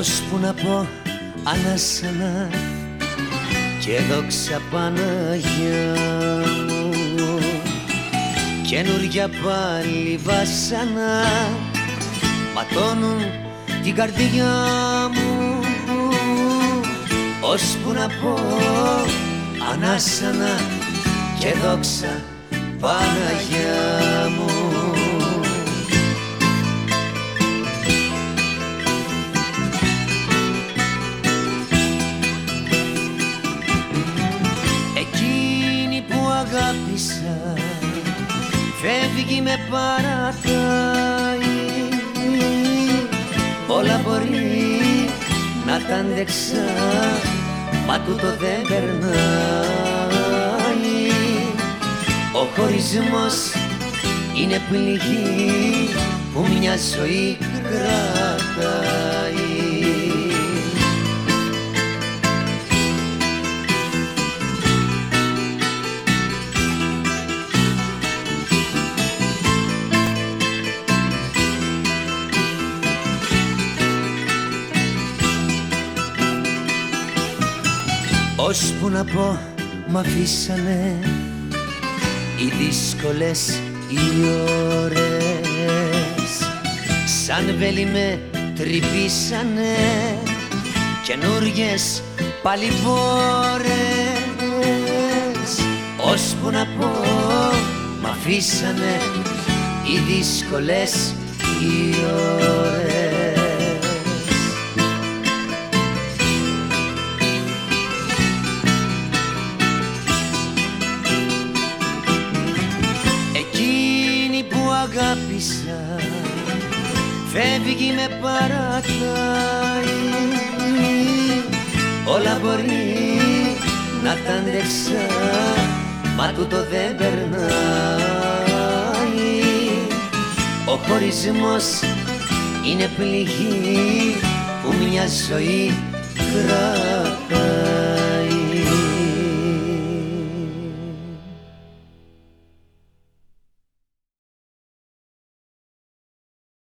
Ώσπου να πω ανάσανα και δόξα Παναγιά μου Καινούρια πάλι βάσανα ματώνουν την καρδιά μου. Ώσπου να πω ανάσανα και δόξα Παναγιά φεύγει με παρατάει Όλα μπορεί να τα αντέξα μα τούτο δεν περνάει. Ο χωρισμός είναι πληγή που μια ζωή κρατάει Ώσπου να πω μ' αφήσανε οι δύσκολες οι ώρες σαν βέλη με τρυπήσανε καινούριες πάλι βόρες Ώσπου να πω μ' αφήσανε οι δύσκολες οι ώρες αγάπησα. Φεύγει με παρατάει Όλα μπορεί να τα αντέξα μα τούτο δεν περνάει. Ο χωρισμός είναι πληγή που μια ζωή κρατάει